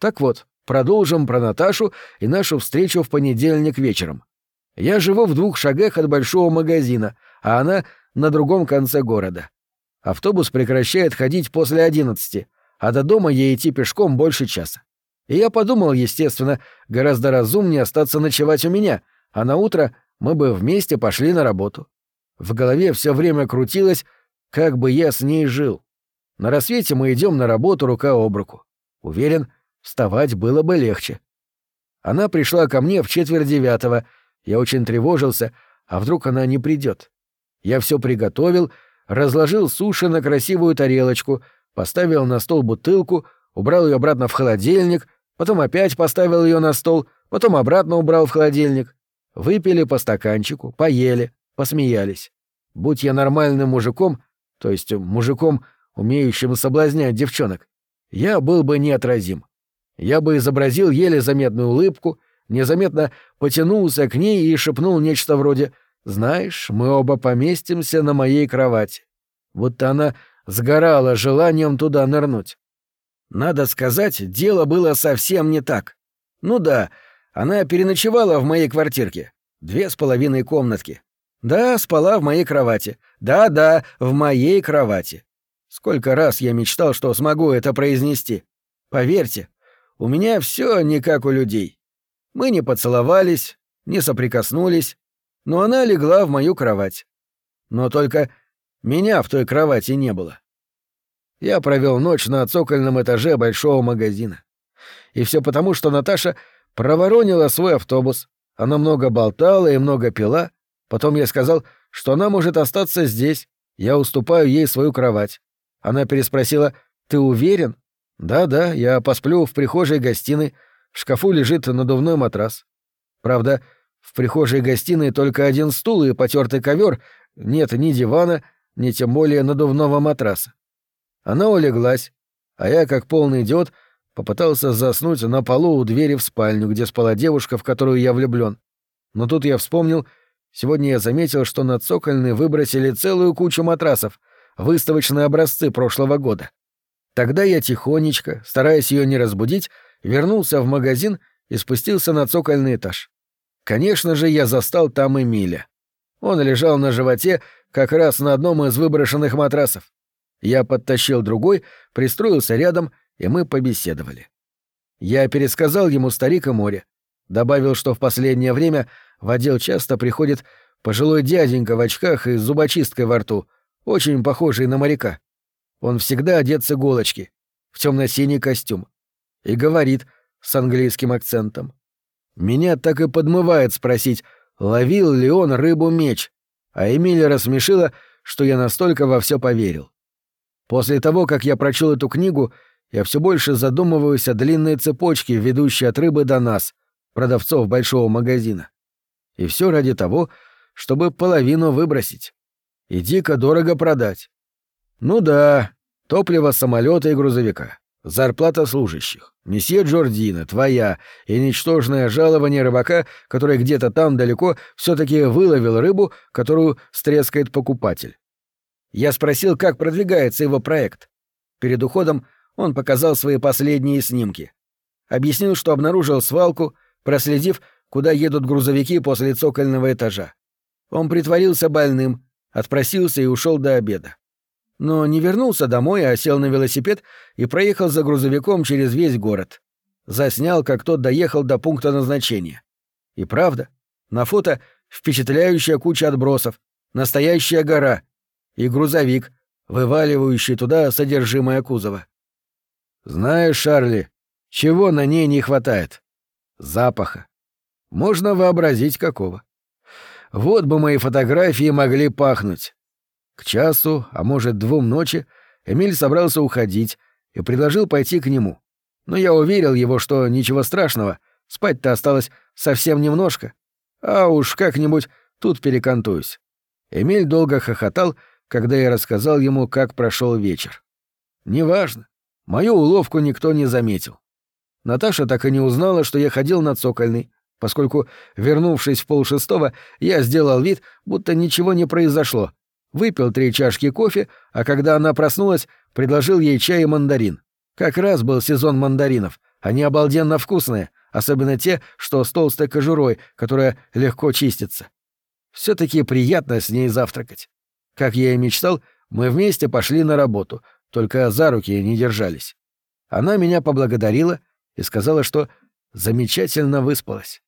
Так вот, продолжим про Наташу и нашу встречу в понедельник вечером. Я живу в двух шагах от большого магазина, а она на другом конце города. Автобус прекращает ходить после одиннадцати, а до дома ей идти пешком больше часа. И я подумал, естественно, гораздо разумнее остаться ночевать у меня, а на утро мы бы вместе пошли на работу. В голове все время крутилось, как бы я с ней жил. На рассвете мы идем на работу рука об руку. Уверен, вставать было бы легче. Она пришла ко мне в четверть девятого. Я очень тревожился, а вдруг она не придет. Я все приготовил, разложил суши на красивую тарелочку, поставил на стол бутылку, убрал ее обратно в холодильник, потом опять поставил ее на стол, потом обратно убрал в холодильник. Выпили по стаканчику, поели, посмеялись. Будь я нормальным мужиком, то есть мужиком, умеющим соблазнять девчонок, я был бы неотразим. Я бы изобразил еле заметную улыбку, незаметно потянулся к ней и шепнул нечто вроде «Знаешь, мы оба поместимся на моей кровати». Будто она сгорала желанием туда нырнуть. Надо сказать, дело было совсем не так. Ну да, она переночевала в моей квартирке. Две с половиной комнатки. Да, спала в моей кровати. Да-да, в моей кровати. Сколько раз я мечтал, что смогу это произнести. Поверьте, у меня все не как у людей. Мы не поцеловались, не соприкоснулись, но она легла в мою кровать. Но только меня в той кровати не было. Я провел ночь на цокольном этаже большого магазина. И все потому, что Наташа проворонила свой автобус. Она много болтала и много пила, Потом я сказал, что она может остаться здесь. Я уступаю ей свою кровать. Она переспросила, «Ты уверен?» «Да-да, я посплю в прихожей-гостиной. В шкафу лежит надувной матрас. Правда, в прихожей-гостиной только один стул и потертый ковер, нет ни дивана, ни тем более надувного матраса. Она улеглась, а я, как полный идиот, попытался заснуть на полу у двери в спальню, где спала девушка, в которую я влюблен. Но тут я вспомнил, Сегодня я заметил, что на цокольный выбросили целую кучу матрасов, выставочные образцы прошлого года. Тогда я тихонечко, стараясь ее не разбудить, вернулся в магазин и спустился на цокольный этаж. Конечно же, я застал там Эмиля. Он лежал на животе как раз на одном из выброшенных матрасов. Я подтащил другой, пристроился рядом, и мы побеседовали. Я пересказал ему старик и море. Добавил, что в последнее время в отдел часто приходит пожилой дяденька в очках и с зубочисткой во рту, очень похожий на моряка. Он всегда одет с иголочки, в темно-синий костюм. И говорит с английским акцентом. Меня так и подмывает спросить, ловил ли он рыбу-меч, а Эмилия рассмешила, что я настолько во все поверил. После того, как я прочел эту книгу, я все больше задумываюсь о длинной цепочке, ведущей от рыбы до нас, продавцов большого магазина. И все ради того, чтобы половину выбросить. И дико дорого продать. Ну да, топливо самолета и грузовика, зарплата служащих, месье Джордина, твоя, и ничтожное жалование рыбака, который где-то там далеко все таки выловил рыбу, которую стрескает покупатель. Я спросил, как продвигается его проект. Перед уходом он показал свои последние снимки. Объяснил, что обнаружил свалку, проследив, куда едут грузовики после цокольного этажа. Он притворился больным, отпросился и ушел до обеда. Но не вернулся домой, а сел на велосипед и проехал за грузовиком через весь город. Заснял, как тот доехал до пункта назначения. И правда, на фото впечатляющая куча отбросов, настоящая гора и грузовик, вываливающий туда содержимое кузова. Знаешь, Шарли, чего на ней не хватает? Запаха. Можно вообразить какого. Вот бы мои фотографии могли пахнуть. К часу, а может двум ночи, Эмиль собрался уходить и предложил пойти к нему. Но я уверил его, что ничего страшного, спать-то осталось совсем немножко. А уж как-нибудь тут перекантуюсь. Эмиль долго хохотал, когда я рассказал ему, как прошел вечер. Неважно. Мою уловку никто не заметил. Наташа так и не узнала, что я ходил на цокольный, поскольку, вернувшись в полшестого, я сделал вид, будто ничего не произошло. Выпил три чашки кофе, а когда она проснулась, предложил ей чай и мандарин. Как раз был сезон мандаринов, Они обалденно вкусные, особенно те, что с толстой кожурой, которая легко чистится. все таки приятно с ней завтракать. Как я и мечтал, мы вместе пошли на работу, только за руки не держались. Она меня поблагодарила и сказала, что замечательно выспалась.